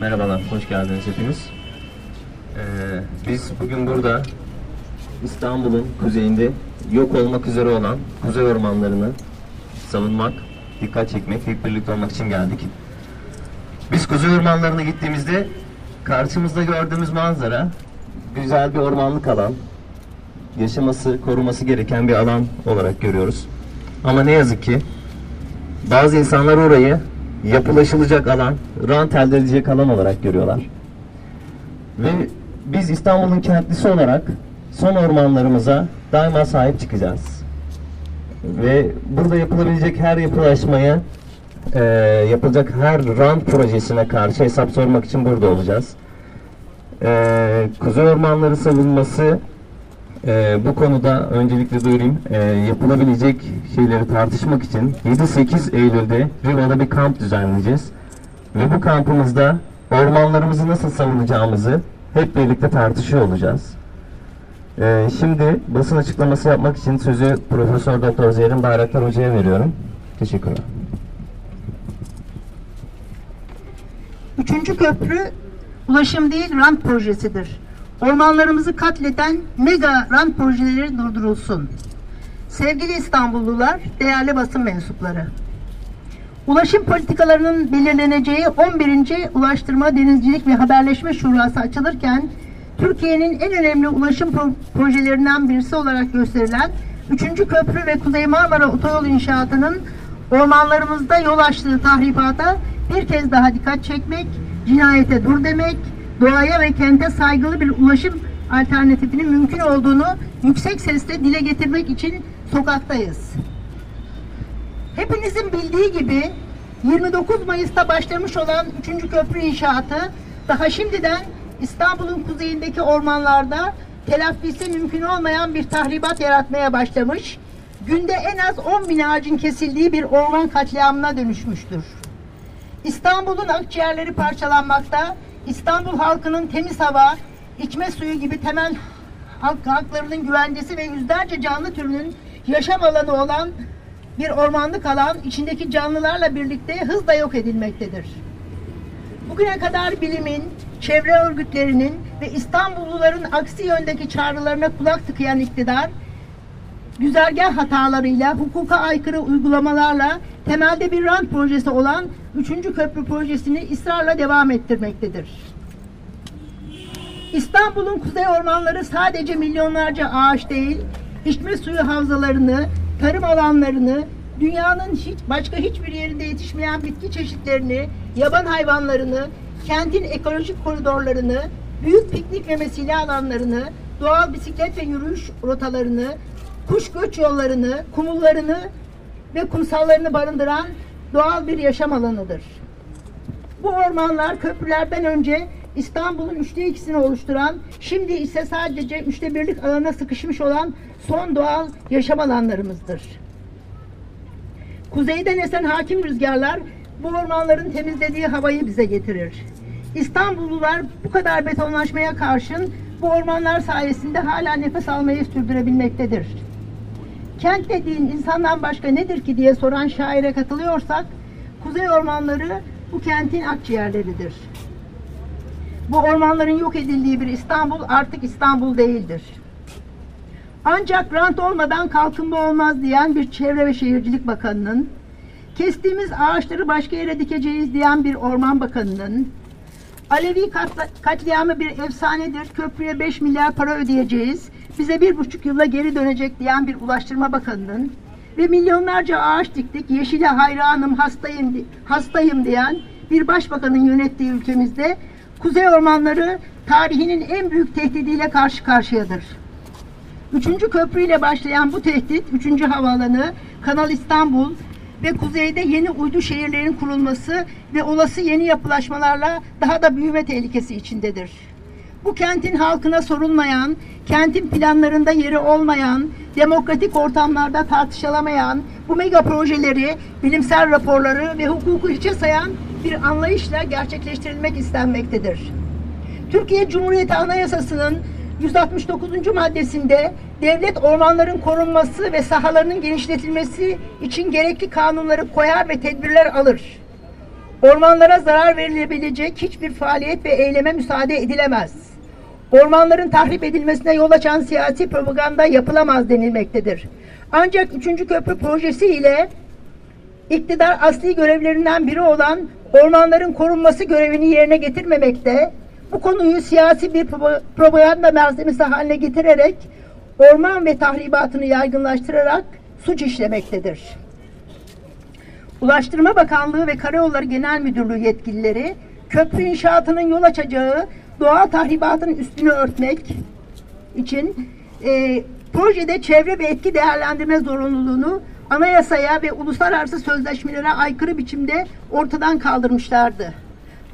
Merhabalar, hoş geldiniz hepiniz. Ee, biz bugün burada İstanbul'un kuzeyinde yok olmak üzere olan kuzey ormanlarını savunmak, dikkat çekmek, hep birlikte olmak için geldik. Biz kuzey ormanlarına gittiğimizde karşımızda gördüğümüz manzara güzel bir ormanlık alan, yaşaması, koruması gereken bir alan olarak görüyoruz. Ama ne yazık ki bazı insanlar orayı yapılaşılacak alan, rant elde edecek alan olarak görüyorlar. Ve biz İstanbul'un kentlisi olarak son ormanlarımıza daima sahip çıkacağız. Ve burada yapılabilecek her yapılaşmaya, eee, yapılacak her rant projesine karşı hesap sormak için burada olacağız. Eee Kuzey Ormanları savunması ee, bu konuda öncelikle duyurayım. Ee, yapılabilecek şeyleri tartışmak için 7-8 Eylül'de Riva'da bir kamp düzenleyeceğiz. Ve bu kampımızda ormanlarımızı nasıl savunacağımızı hep birlikte tartışıyor olacağız. Ee, şimdi basın açıklaması yapmak için sözü Profesör Doktor Zehrin Bayraktar Hoca'ya veriyorum. Teşekkürler. Üçüncü köprü ulaşım değil rant projesidir. Ormanlarımızı katleden mega rant projeleri durdurulsun. Sevgili İstanbullular, değerli basın mensupları. Ulaşım politikalarının belirleneceği 11. Ulaştırma, Denizcilik ve Haberleşme Şurası açılırken Türkiye'nin en önemli ulaşım pro- projelerinden birisi olarak gösterilen 3. Köprü ve Kuzey Marmara Otoyol inşaatının ormanlarımızda yol açtığı tahribata bir kez daha dikkat çekmek, cinayete dur demek, doğaya ve kente saygılı bir ulaşım alternatifinin mümkün olduğunu yüksek sesle dile getirmek için sokaktayız. Hepinizin bildiği gibi 29 Mayıs'ta başlamış olan 3. köprü inşaatı daha şimdiden İstanbul'un kuzeyindeki ormanlarda telafisi mümkün olmayan bir tahribat yaratmaya başlamış, günde en az 10 bin ağacın kesildiği bir orman katliamına dönüşmüştür. İstanbul'un akciğerleri parçalanmakta, İstanbul halkının temiz hava, içme suyu gibi temel halk haklarının güvencesi ve yüzlerce canlı türünün yaşam alanı olan bir ormanlık alan içindeki canlılarla birlikte hızla yok edilmektedir. Bugüne kadar bilimin, çevre örgütlerinin ve İstanbulluların aksi yöndeki çağrılarına kulak tıkayan iktidar, güzergah hatalarıyla, hukuka aykırı uygulamalarla temelde bir rant projesi olan 3. köprü projesini ısrarla devam ettirmektedir. İstanbul'un kuzey ormanları sadece milyonlarca ağaç değil, içme suyu havzalarını, tarım alanlarını, dünyanın hiç başka hiçbir yerinde yetişmeyen bitki çeşitlerini, yaban hayvanlarını, kentin ekolojik koridorlarını, büyük piknik ve mesire alanlarını, doğal bisiklet ve yürüyüş rotalarını, kuş göç yollarını, kumullarını ve kumsallarını barındıran doğal bir yaşam alanıdır. Bu ormanlar köprülerden önce İstanbul'un üçte ikisini oluşturan, şimdi ise sadece üçte birlik alana sıkışmış olan son doğal yaşam alanlarımızdır. Kuzeyden esen hakim rüzgarlar bu ormanların temizlediği havayı bize getirir. İstanbullular bu kadar betonlaşmaya karşın bu ormanlar sayesinde hala nefes almayı sürdürebilmektedir. Kent dediğin insandan başka nedir ki diye soran şaire katılıyorsak, kuzey ormanları bu kentin akciğerleridir. Bu ormanların yok edildiği bir İstanbul artık İstanbul değildir. Ancak rant olmadan kalkınma olmaz diyen bir Çevre ve Şehircilik Bakanı'nın, kestiğimiz ağaçları başka yere dikeceğiz diyen bir Orman Bakanı'nın, Alevi katla- katliamı bir efsanedir, köprüye 5 milyar para ödeyeceğiz, bize bir buçuk yılla geri dönecek diyen bir Ulaştırma Bakanı'nın ve milyonlarca ağaç diktik, yeşile hayranım, hastayım, hastayım diyen bir başbakanın yönettiği ülkemizde kuzey ormanları tarihinin en büyük tehdidiyle karşı karşıyadır. Üçüncü köprüyle başlayan bu tehdit, üçüncü havaalanı, Kanal İstanbul ve kuzeyde yeni uydu şehirlerin kurulması ve olası yeni yapılaşmalarla daha da büyüme tehlikesi içindedir. Bu kentin halkına sorulmayan, kentin planlarında yeri olmayan, demokratik ortamlarda tartışılamayan, bu mega projeleri, bilimsel raporları ve hukuku hiçe sayan bir anlayışla gerçekleştirilmek istenmektedir. Türkiye Cumhuriyeti Anayasası'nın 169. maddesinde devlet ormanların korunması ve sahalarının genişletilmesi için gerekli kanunları koyar ve tedbirler alır. Ormanlara zarar verilebilecek hiçbir faaliyet ve eyleme müsaade edilemez. Ormanların tahrip edilmesine yol açan siyasi propaganda yapılamaz denilmektedir. Ancak 3. köprü projesi ile iktidar asli görevlerinden biri olan ormanların korunması görevini yerine getirmemekte, bu konuyu siyasi bir propa- propaganda malzemesi haline getirerek orman ve tahribatını yaygınlaştırarak suç işlemektedir. Ulaştırma Bakanlığı ve Karayolları Genel Müdürlüğü yetkilileri köprü inşaatının yol açacağı doğal tahribatın üstünü örtmek için e, projede çevre ve etki değerlendirme zorunluluğunu anayasaya ve uluslararası sözleşmelere aykırı biçimde ortadan kaldırmışlardı.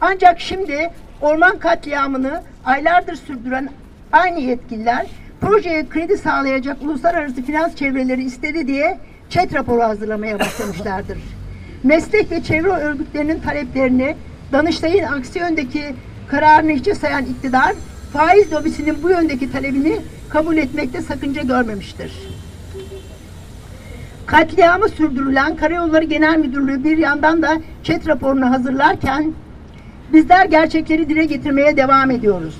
Ancak şimdi orman katliamını aylardır sürdüren aynı yetkililer projeye kredi sağlayacak uluslararası finans çevreleri istedi diye çet raporu hazırlamaya başlamışlardır. Meslek ve çevre örgütlerinin taleplerini Danıştay'ın aksi yöndeki kararını hiçe sayan iktidar faiz lobisinin bu yöndeki talebini kabul etmekte sakınca görmemiştir. Katliamı sürdürülen Karayolları Genel Müdürlüğü bir yandan da çet raporunu hazırlarken bizler gerçekleri dile getirmeye devam ediyoruz.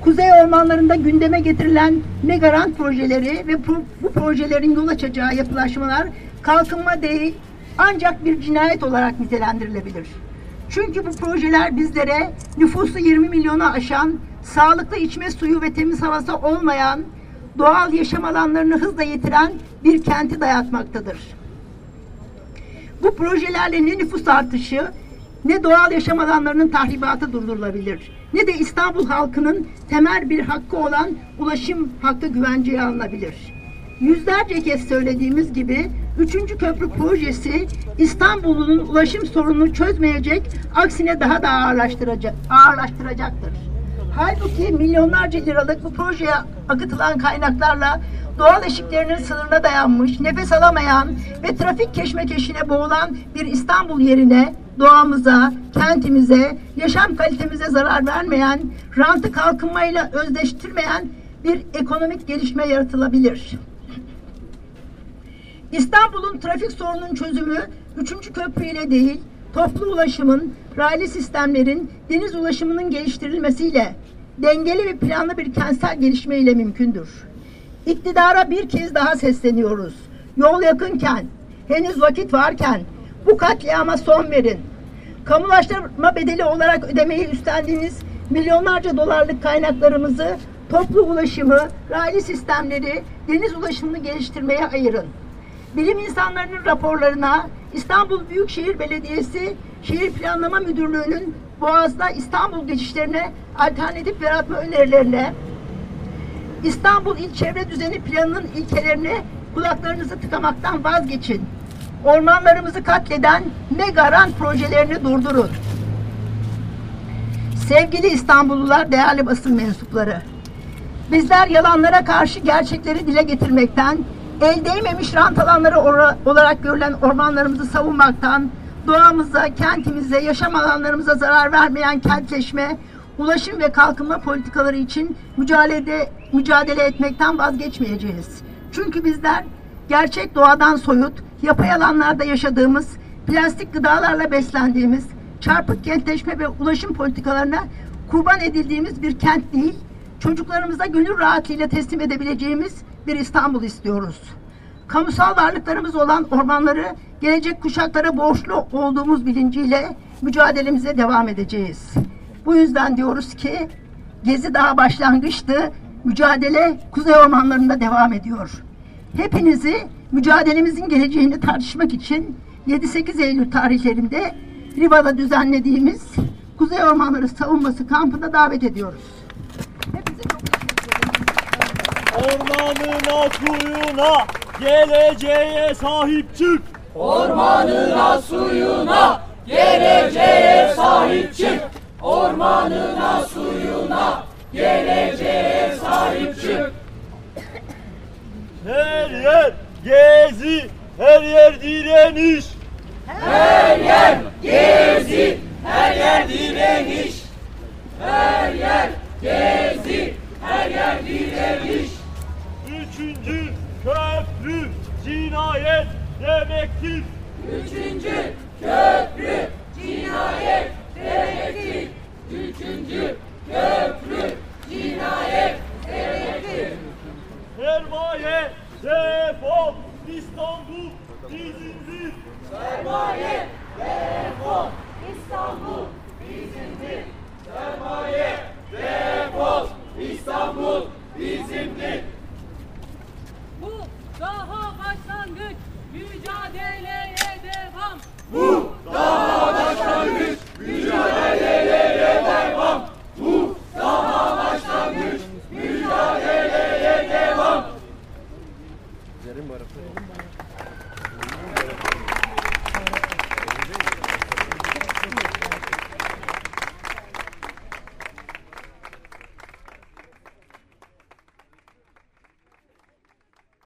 Kuzey ormanlarında gündeme getirilen megarant projeleri ve bu, bu projelerin yol açacağı yapılaşmalar kalkınma değil ancak bir cinayet olarak nitelendirilebilir. Çünkü bu projeler bizlere nüfusu 20 milyona aşan, sağlıklı içme suyu ve temiz havası olmayan, doğal yaşam alanlarını hızla yitiren bir kenti dayatmaktadır. Bu projelerle ne nüfus artışı, ne doğal yaşam alanlarının tahribatı durdurulabilir, ne de İstanbul halkının temel bir hakkı olan ulaşım hakkı güvenceye alınabilir. Yüzlerce kez söylediğimiz gibi 3. köprü projesi İstanbul'un ulaşım sorununu çözmeyecek, aksine daha da ağırlaştıracak, ağırlaştıracaktır. Halbuki milyonlarca liralık bu projeye akıtılan kaynaklarla doğal eşiklerinin sınırına dayanmış, nefes alamayan ve trafik keşmekeşine boğulan bir İstanbul yerine doğamıza, kentimize, yaşam kalitemize zarar vermeyen, rantı kalkınmayla özdeştirmeyen bir ekonomik gelişme yaratılabilir. İstanbul'un trafik sorununun çözümü 3. köprü ile değil, toplu ulaşımın, raylı sistemlerin, deniz ulaşımının geliştirilmesiyle, dengeli ve planlı bir kentsel gelişme ile mümkündür. İktidara bir kez daha sesleniyoruz. Yol yakınken, henüz vakit varken bu katliama son verin. Kamulaştırma bedeli olarak ödemeyi üstlendiğiniz milyonlarca dolarlık kaynaklarımızı toplu ulaşımı, raylı sistemleri, deniz ulaşımını geliştirmeye ayırın. Bilim insanlarının raporlarına İstanbul Büyükşehir Belediyesi Şehir Planlama Müdürlüğü'nün Boğaz'da İstanbul geçişlerine alternatif yaratma önerilerine İstanbul İl Çevre Düzeni Planı'nın ilkelerine kulaklarınızı tıkamaktan vazgeçin. Ormanlarımızı katleden megaran projelerini durdurun. Sevgili İstanbullular, değerli basın mensupları. Bizler yalanlara karşı gerçekleri dile getirmekten, el değmemiş rant alanları olarak görülen ormanlarımızı savunmaktan, doğamıza, kentimize, yaşam alanlarımıza zarar vermeyen kentleşme, ulaşım ve kalkınma politikaları için mücadele, mücadele etmekten vazgeçmeyeceğiz. Çünkü bizler gerçek doğadan soyut, yapay alanlarda yaşadığımız, plastik gıdalarla beslendiğimiz, çarpık kentleşme ve ulaşım politikalarına kurban edildiğimiz bir kent değil, çocuklarımıza gönül rahatlığıyla teslim edebileceğimiz bir İstanbul istiyoruz. Kamusal varlıklarımız olan ormanları gelecek kuşaklara borçlu olduğumuz bilinciyle mücadelemize devam edeceğiz. Bu yüzden diyoruz ki Gezi daha başlangıçtı, mücadele kuzey ormanlarında devam ediyor. Hepinizi mücadelemizin geleceğini tartışmak için 7-8 Eylül tarihlerinde Riva'da düzenlediğimiz Kuzey Ormanları Savunması kampına davet ediyoruz. Ederim. Ormanına suyuna geleceğe sahip çık. Ormanına suyuna geleceğe sahip çık. Ormanına suyuna geleceğe sahip çık. Her yer gezi, her yer direniş. Her yer gezi, her yer direniş. Her yer gezi, her yer direniş. Üçüncü köprü cinayet demektir. Üçüncü köprü cinayet demektir. Üçüncü köprü cinayet demektir. Sermaye defol İstanbul dizindir. Sermaye